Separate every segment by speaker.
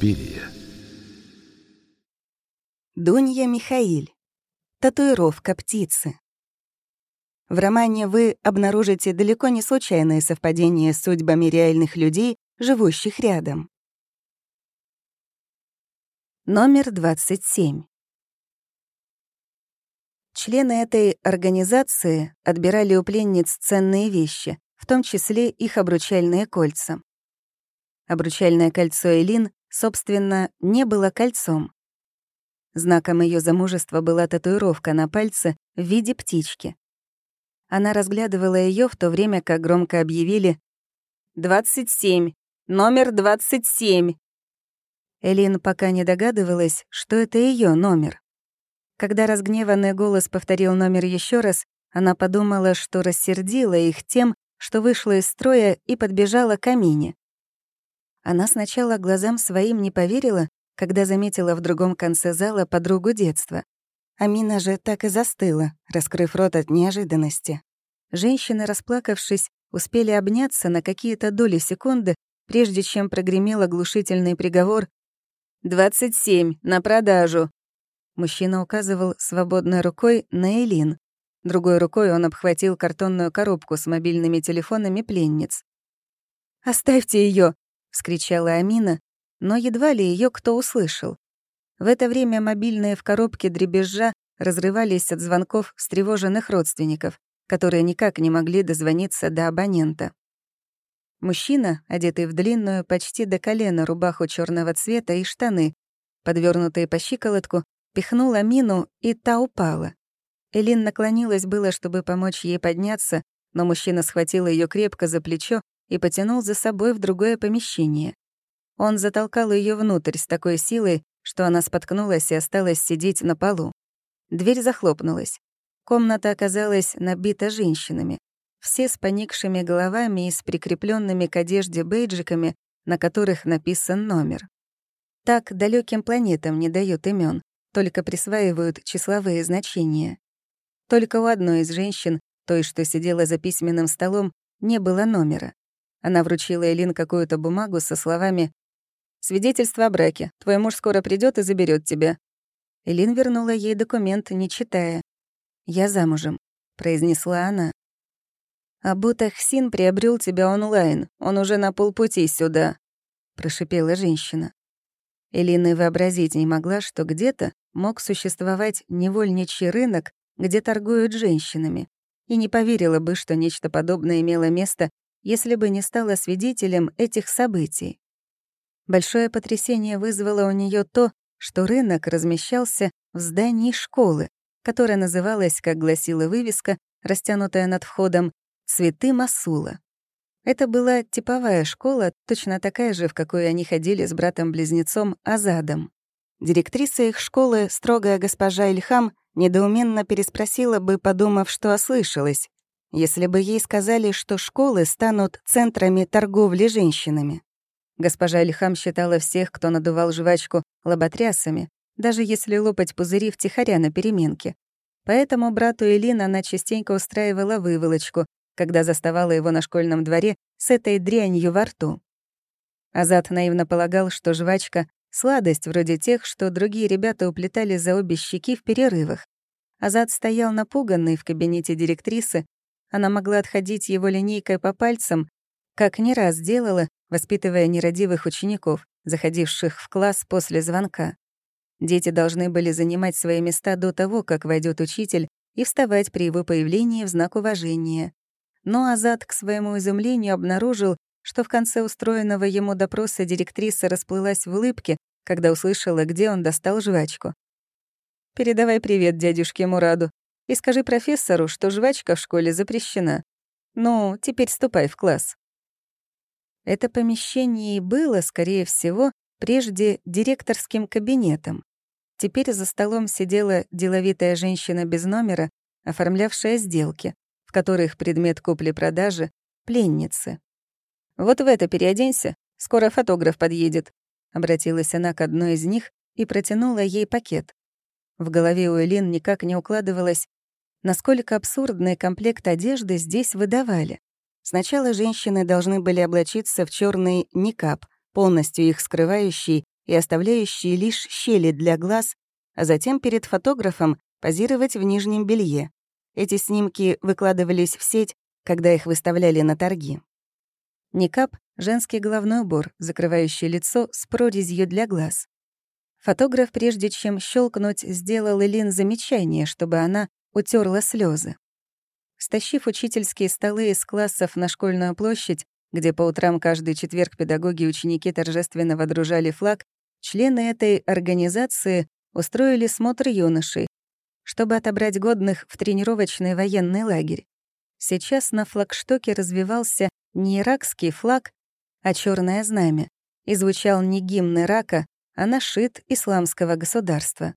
Speaker 1: Суспирия.
Speaker 2: Дунья Михаиль. Татуировка птицы. В романе вы обнаружите далеко не случайные совпадения с судьбами реальных людей, живущих рядом. Номер 27. Члены этой организации отбирали у пленниц ценные вещи, в том числе их обручальные кольца. Обручальное кольцо Элин, собственно, не было кольцом. Знаком ее замужества была татуировка на пальце в виде птички. Она разглядывала ее в то время, как громко объявили «27! Номер 27!» Элин пока не догадывалась, что это ее номер. Когда разгневанный голос повторил номер еще раз, она подумала, что рассердила их тем, что вышла из строя и подбежала к Амине. Она сначала глазам своим не поверила, когда заметила в другом конце зала подругу детства. Амина же так и застыла, раскрыв рот от неожиданности. Женщины, расплакавшись, успели обняться на какие-то доли секунды, прежде чем прогремел оглушительный приговор «Двадцать семь, на продажу!» Мужчина указывал свободной рукой на Элин. Другой рукой он обхватил картонную коробку с мобильными телефонами пленниц. «Оставьте ее! Вскричала Амина, но едва ли ее кто услышал. В это время мобильные в коробке дребезжа разрывались от звонков встревоженных родственников, которые никак не могли дозвониться до абонента. Мужчина, одетый в длинную, почти до колена рубаху черного цвета и штаны, подвернутые по щиколотку, пихнул Амину, и та упала. Элин наклонилась было, чтобы помочь ей подняться, но мужчина схватил ее крепко за плечо и потянул за собой в другое помещение. Он затолкал ее внутрь с такой силой, что она споткнулась и осталась сидеть на полу. Дверь захлопнулась. Комната оказалась набита женщинами. Все с поникшими головами и с прикрепленными к одежде бейджиками, на которых написан номер. Так далеким планетам не дают имен, только присваивают числовые значения. Только у одной из женщин, той, что сидела за письменным столом, не было номера. Она вручила Элин какую-то бумагу со словами «Свидетельство о браке. Твой муж скоро придет и заберет тебя». Элин вернула ей документ, не читая. «Я замужем», — произнесла она. «Абута Хсин приобрел тебя онлайн. Он уже на полпути сюда», — прошипела женщина. Элина вообразить не могла, что где-то мог существовать невольничий рынок, где торгуют женщинами, и не поверила бы, что нечто подобное имело место если бы не стала свидетелем этих событий. Большое потрясение вызвало у нее то, что рынок размещался в здании школы, которая называлась, как гласила вывеска, растянутая над входом, «Цветы Масула». Это была типовая школа, точно такая же, в какой они ходили с братом-близнецом Азадом. Директриса их школы, строгая госпожа Ильхам, недоуменно переспросила бы, подумав, что ослышалась, если бы ей сказали, что школы станут центрами торговли женщинами. Госпожа Лихам считала всех, кто надувал жвачку, лоботрясами, даже если лопать пузыри втихаря на переменке. Поэтому брату Элин она частенько устраивала выволочку, когда заставала его на школьном дворе с этой дрянью во рту. Азат наивно полагал, что жвачка — сладость вроде тех, что другие ребята уплетали за обе щеки в перерывах. Азат стоял напуганный в кабинете директрисы, она могла отходить его линейкой по пальцам, как не раз делала, воспитывая нерадивых учеников, заходивших в класс после звонка. Дети должны были занимать свои места до того, как войдет учитель, и вставать при его появлении в знак уважения. Но Азат, к своему изумлению, обнаружил, что в конце устроенного ему допроса директриса расплылась в улыбке, когда услышала, где он достал жвачку. «Передавай привет дядюшке Мураду и скажи профессору, что жвачка в школе запрещена. Ну, теперь ступай в класс». Это помещение и было, скорее всего, прежде директорским кабинетом. Теперь за столом сидела деловитая женщина без номера, оформлявшая сделки, в которых предмет купли-продажи — пленницы. «Вот в это переоденься, скоро фотограф подъедет», — обратилась она к одной из них и протянула ей пакет. В голове у Элин никак не укладывалось, насколько абсурдный комплект одежды здесь выдавали. Сначала женщины должны были облачиться в черный никап, полностью их скрывающий, и оставляющие лишь щели для глаз, а затем перед фотографом позировать в нижнем белье. Эти снимки выкладывались в сеть, когда их выставляли на торги. Никап — женский головной убор, закрывающий лицо с прорезью для глаз. Фотограф, прежде чем щелкнуть, сделал Элин замечание, чтобы она утерла слезы. Стащив учительские столы из классов на школьную площадь, где по утрам каждый четверг педагоги и ученики торжественно водружали флаг, члены этой организации устроили смотр юношей, чтобы отобрать годных в тренировочный военный лагерь. Сейчас на флагштоке развивался не иракский флаг, а черное знамя, и звучал не гимн Ирака, а нашид исламского государства.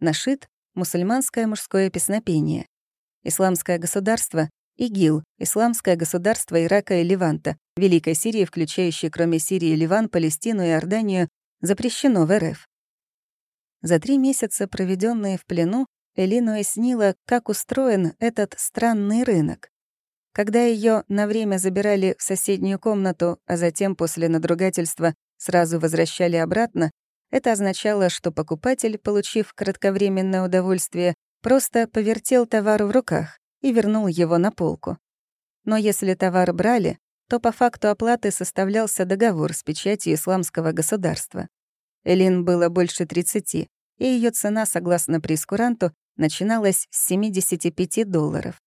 Speaker 2: Нашид — мусульманское мужское песнопение. Исламское государство — ИГИЛ, Исламское государство Ирака и Ливанта, Великой Сирии, включающей кроме Сирии Ливан, Палестину и Иорданию, запрещено в РФ. За три месяца, проведенные в плену, Элину уяснила, как устроен этот странный рынок. Когда ее на время забирали в соседнюю комнату, а затем после надругательства сразу возвращали обратно, это означало, что покупатель, получив кратковременное удовольствие, просто повертел товар в руках и вернул его на полку. Но если товар брали, то по факту оплаты составлялся договор с печатью исламского государства. Элин было больше 30, и ее цена, согласно прескуранту, начиналась с 75 долларов.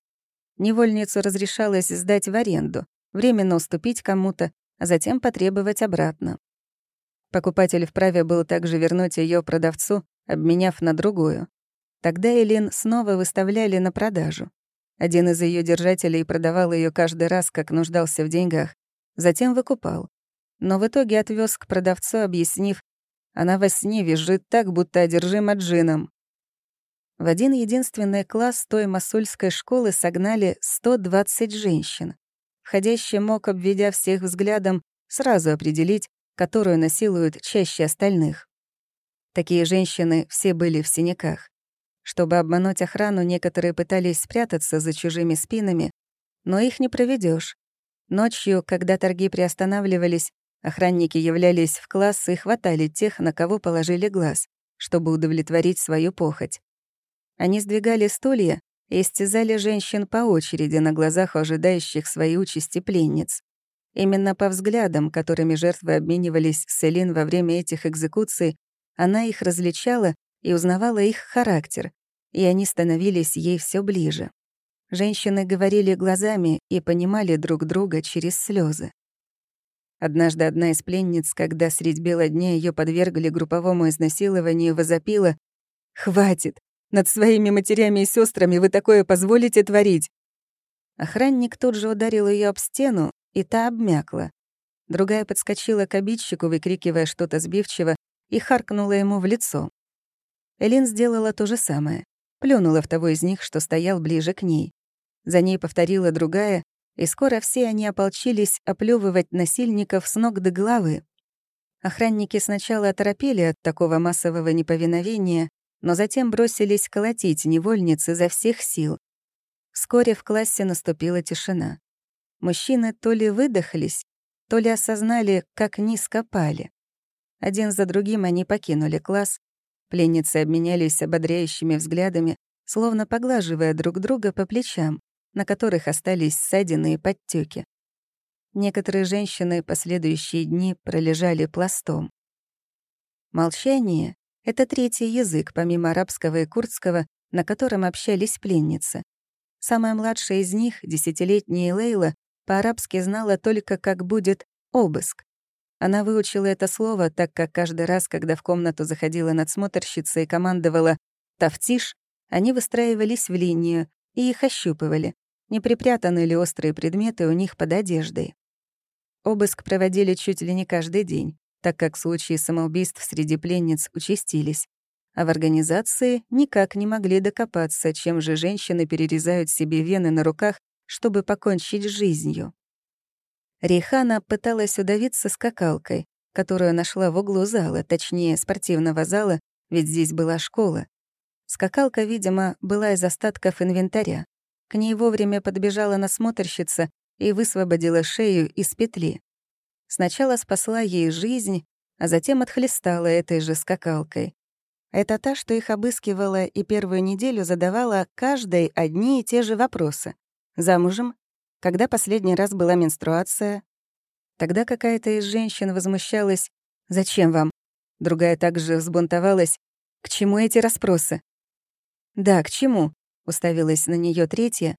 Speaker 2: Невольницу разрешалось сдать в аренду, временно уступить кому-то, а затем потребовать обратно. Покупатель вправе был также вернуть ее продавцу, обменяв на другую. Тогда Элин снова выставляли на продажу. Один из ее держателей продавал ее каждый раз, как нуждался в деньгах, затем выкупал. Но в итоге отвез к продавцу, объяснив, она во сне визжит так, будто одержима джином. В один единственный класс той масульской школы согнали 120 женщин. Входящий мог, обведя всех взглядом, сразу определить, которую насилуют чаще остальных. Такие женщины все были в синяках. Чтобы обмануть охрану, некоторые пытались спрятаться за чужими спинами, но их не проведешь. Ночью, когда торги приостанавливались, охранники являлись в класс и хватали тех, на кого положили глаз, чтобы удовлетворить свою похоть. Они сдвигали стулья и истязали женщин по очереди на глазах ожидающих своей участи пленниц. Именно по взглядам, которыми жертвы обменивались с Элин во время этих экзекуций, она их различала и узнавала их характер, и они становились ей все ближе. Женщины говорили глазами и понимали друг друга через слезы. Однажды одна из пленниц, когда средь бела дня ее подвергли групповому изнасилованию, возопила «Хватит! Над своими матерями и сестрами вы такое позволите творить?» Охранник тут же ударил ее об стену, и та обмякла. Другая подскочила к обидчику, выкрикивая что-то сбивчиво, и харкнула ему в лицо. Элин сделала то же самое. Плюнула в того из них, что стоял ближе к ней. За ней повторила другая, и скоро все они ополчились оплевывать насильников с ног до головы. Охранники сначала оторопели от такого массового неповиновения, но затем бросились колотить невольниц изо всех сил. Вскоре в классе наступила тишина. Мужчины то ли выдохлись, то ли осознали, как низко пали. Один за другим они покинули класс, пленницы обменялись ободряющими взглядами, словно поглаживая друг друга по плечам, на которых остались ссадины и подтеки. Некоторые женщины последующие дни пролежали пластом. Молчание это третий язык, помимо арабского и курдского, на котором общались пленницы. Самая младшая из них, десятилетняя Лейла, по-арабски знала только, как будет «обыск». Она выучила это слово, так как каждый раз, когда в комнату заходила надсмотрщица и командовала «тафтиш», они выстраивались в линию и их ощупывали, не припрятаны ли острые предметы у них под одеждой. Обыск проводили чуть ли не каждый день так как случаи самоубийств среди пленниц участились, а в организации никак не могли докопаться, чем же женщины перерезают себе вены на руках, чтобы покончить с жизнью. Рейхана пыталась удавиться скакалкой, которую нашла в углу зала, точнее, спортивного зала, ведь здесь была школа. Скакалка, видимо, была из остатков инвентаря. К ней вовремя подбежала насмотрщица и высвободила шею из петли. Сначала спасла ей жизнь, а затем отхлестала этой же скакалкой. Это та, что их обыскивала и первую неделю задавала каждой одни и те же вопросы. Замужем? Когда последний раз была менструация? Тогда какая-то из женщин возмущалась «Зачем вам?». Другая также взбунтовалась «К чему эти расспросы?». «Да, к чему?» — уставилась на нее третья.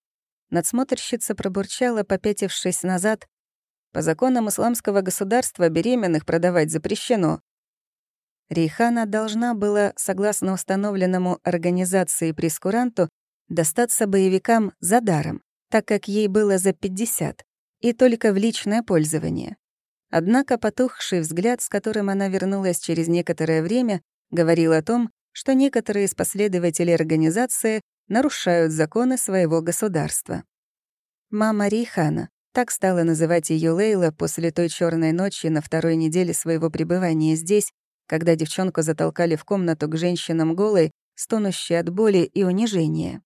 Speaker 2: Надсмотрщица пробурчала, попятившись назад. «По законам исламского государства беременных продавать запрещено». Рейхана должна была, согласно установленному организации прескуранту, достаться боевикам за даром, так как ей было за 50, и только в личное пользование. Однако потухший взгляд, с которым она вернулась через некоторое время, говорил о том, что некоторые из последователей организации нарушают законы своего государства. Мама Рейхана, так стала называть ее Лейла после той черной ночи на второй неделе своего пребывания здесь, когда девчонку затолкали в комнату к женщинам голой, стонущей от боли и унижения.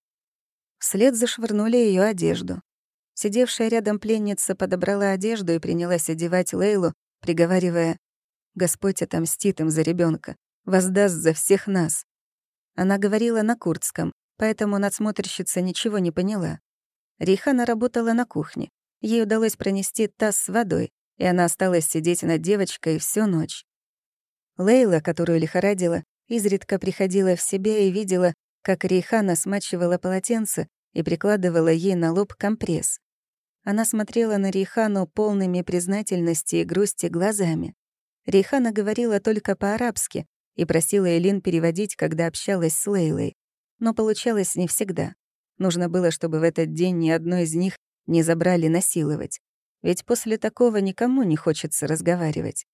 Speaker 2: Вслед зашвырнули ее одежду. Сидевшая рядом пленница подобрала одежду и принялась одевать Лейлу, приговаривая «Господь отомстит им за ребенка, воздаст за всех нас». Она говорила на курдском, поэтому надсмотрщица ничего не поняла. Рихана работала на кухне. Ей удалось пронести таз с водой, и она осталась сидеть над девочкой всю ночь. Лейла, которую лихорадила, изредка приходила в себя и видела, как Рейхана смачивала полотенце и прикладывала ей на лоб компресс. Она смотрела на Рейхану полными признательности и грусти глазами. Рейхана говорила только по-арабски и просила Элин переводить, когда общалась с Лейлой. Но получалось не всегда. Нужно было, чтобы в этот день ни одной из них не забрали насиловать. Ведь после такого никому не хочется разговаривать.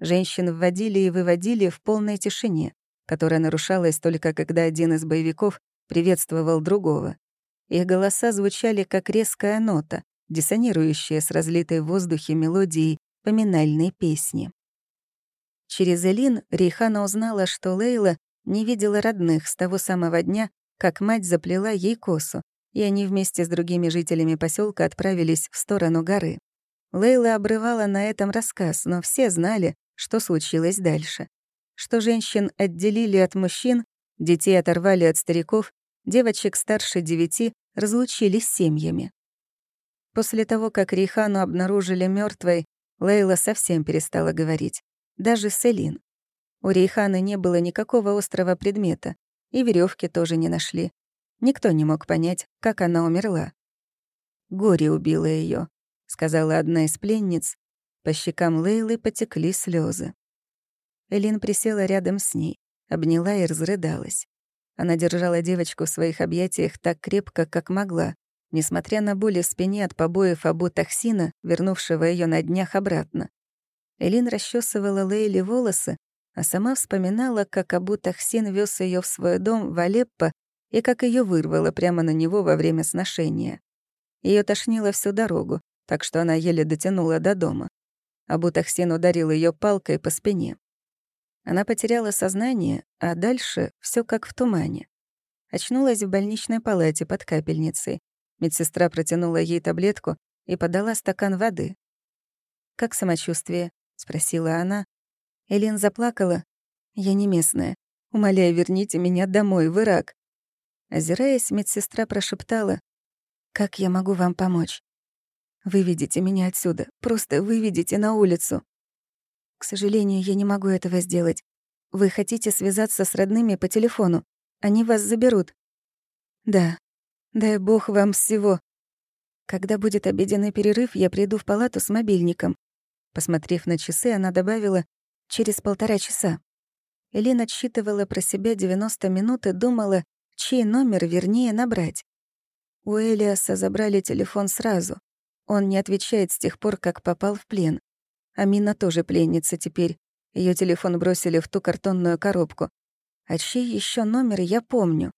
Speaker 2: Женщин вводили и выводили в полной тишине, которая нарушалась только когда один из боевиков приветствовал другого. Их голоса звучали как резкая нота, диссонирующая с разлитой в воздухе мелодией поминальной песни. Через Элин Рейхана узнала, что Лейла не видела родных с того самого дня, как мать заплела ей косу, и они вместе с другими жителями поселка отправились в сторону горы. Лейла обрывала на этом рассказ, но все знали, что случилось дальше. Что женщин отделили от мужчин, детей оторвали от стариков, девочек старше девяти разлучили с семьями. После того, как Рейхану обнаружили мертвой, Лейла совсем перестала говорить. Даже с Элин. У Рейханы не было никакого острого предмета, и веревки тоже не нашли. Никто не мог понять, как она умерла. «Горе убило ее, сказала одна из пленниц. По щекам Лейлы потекли слезы. Элин присела рядом с ней, обняла и разрыдалась. Она держала девочку в своих объятиях так крепко, как могла, несмотря на боли в спине от побоев Абу Тахсина, вернувшего ее на днях обратно. Элин расчесывала Лейли волосы, а сама вспоминала, как Абу Тахсин вез ее в свой дом в Алеппо и как ее вырвало прямо на него во время сношения. Ее тошнило всю дорогу, так что она еле дотянула до дома. Абу Тахсин ударил ее палкой по спине. Она потеряла сознание, а дальше все как в тумане. Очнулась в больничной палате под капельницей, Медсестра протянула ей таблетку и подала стакан воды. «Как самочувствие?» — спросила она. Элин заплакала. «Я не местная. Умоляю, верните меня домой, в Ирак». Озираясь, медсестра прошептала. «Как я могу вам помочь?» «Выведите меня отсюда. Просто выведите на улицу». «К сожалению, я не могу этого сделать. Вы хотите связаться с родными по телефону. Они вас заберут». «Да, Дай бог вам всего. Когда будет обеденный перерыв, я приду в палату с мобильником. Посмотрев на часы, она добавила «через полтора часа». Элина отсчитывала про себя 90 минут и думала, чей номер вернее набрать. У Элиаса забрали телефон сразу. Он не отвечает с тех пор, как попал в плен. Амина тоже пленница теперь. Ее телефон бросили в ту картонную коробку. А чей еще номер я помню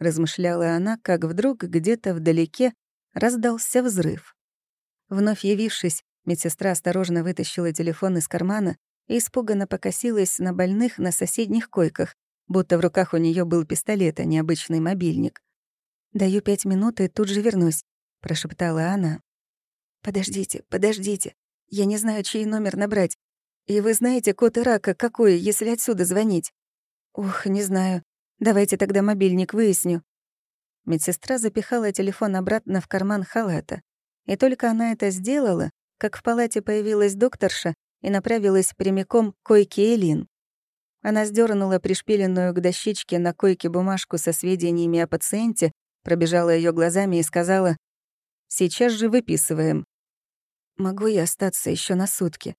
Speaker 2: размышляла она, как вдруг где-то вдалеке раздался взрыв. Вновь явившись, медсестра осторожно вытащила телефон из кармана и испуганно покосилась на больных на соседних койках, будто в руках у нее был пистолет, а не обычный мобильник. «Даю пять минут и тут же вернусь», — прошептала она. «Подождите, подождите. Я не знаю, чей номер набрать. И вы знаете код Ирака какой, если отсюда звонить? Ух, не знаю. Давайте тогда мобильник выясню. Медсестра запихала телефон обратно в карман халата. И только она это сделала, как в палате появилась докторша и направилась прямиком к койке Элин. Она сдернула пришпиленную к дощечке на койке бумажку со сведениями о пациенте, пробежала ее глазами и сказала, «Сейчас же выписываем». «Могу я остаться еще на сутки?»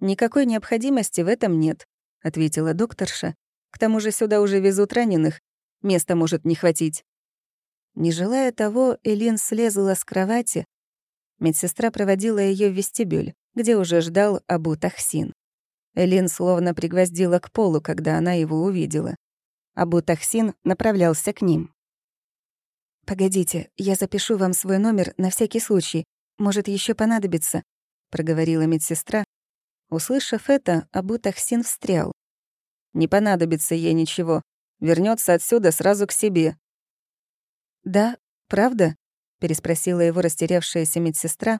Speaker 2: «Никакой необходимости в этом нет», — ответила докторша. «К тому же сюда уже везут раненых. Места может не хватить». Не желая того, Элин слезла с кровати. Медсестра проводила ее в вестибюль, где уже ждал Абу Тахсин. Элин словно пригвоздила к полу, когда она его увидела. Абу Тахсин направлялся к ним. «Погодите, я запишу вам свой номер на всякий случай. Может, еще понадобится», — проговорила медсестра. Услышав это, Абу Тахсин встрял. «Не понадобится ей ничего. Вернется отсюда сразу к себе». «Да, правда?» — переспросила его растерявшаяся медсестра.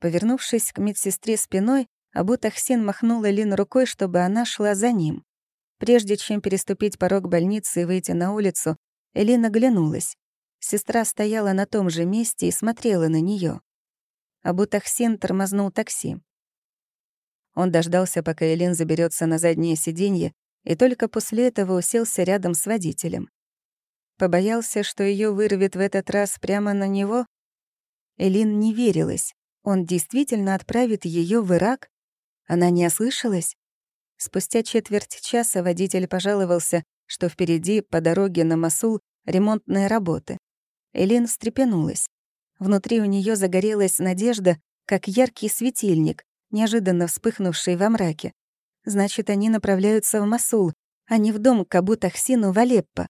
Speaker 2: Повернувшись к медсестре спиной, Абу Тахсин махнула Лин рукой, чтобы она шла за ним. Прежде чем переступить порог больницы и выйти на улицу, Элина оглянулась. Сестра стояла на том же месте и смотрела на нее. Абу Тахсин тормознул такси. Он дождался, пока Элин заберется на заднее сиденье, и только после этого уселся рядом с водителем. Побоялся, что ее вырвет в этот раз прямо на него. Элин не верилась. Он действительно отправит ее в Ирак? Она не ослышалась? Спустя четверть часа водитель пожаловался, что впереди, по дороге на Масул, ремонтные работы. Элин встрепенулась. Внутри у нее загорелась надежда, как яркий светильник, неожиданно вспыхнувший во мраке. Значит, они направляются в Масул, а не в дом Кабу Тахсину в Алеппо.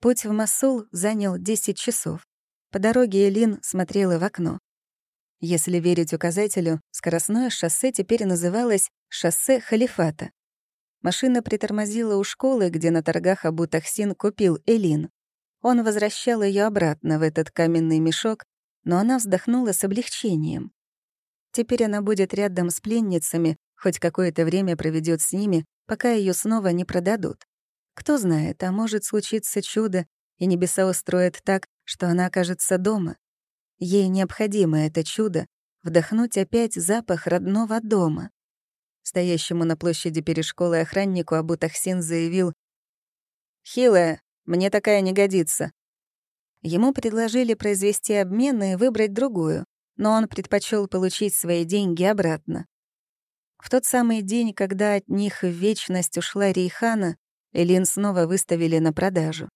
Speaker 2: Путь в Масул занял 10 часов. По дороге Элин смотрела в окно. Если верить указателю, скоростное шоссе теперь называлось «шоссе Халифата». Машина притормозила у школы, где на торгах Абу Тахсин купил Элин. Он возвращал ее обратно в этот каменный мешок, но она вздохнула с облегчением. Теперь она будет рядом с пленницами, хоть какое-то время проведет с ними, пока ее снова не продадут. Кто знает, а может случиться чудо, и небеса устроят так, что она окажется дома. Ей необходимо это чудо — вдохнуть опять запах родного дома. Стоящему на площади перед школой охраннику Абу Тахсин заявил «Хилая, мне такая не годится». Ему предложили произвести обмен и выбрать другую, но он предпочел получить свои деньги обратно. В тот самый день, когда от них в вечность ушла Рейхана, Элин снова выставили на продажу.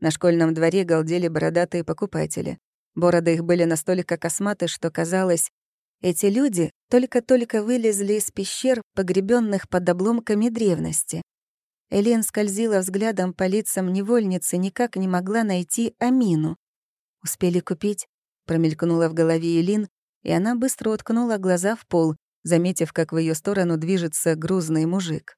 Speaker 2: На школьном дворе галдели бородатые покупатели. Бороды их были настолько косматы, что казалось, эти люди только-только вылезли из пещер, погребенных под обломками древности. Элен скользила взглядом по лицам невольницы, никак не могла найти Амину. «Успели купить?» — промелькнула в голове Элин, и она быстро уткнула глаза в пол, заметив, как в ее сторону движется грузный мужик.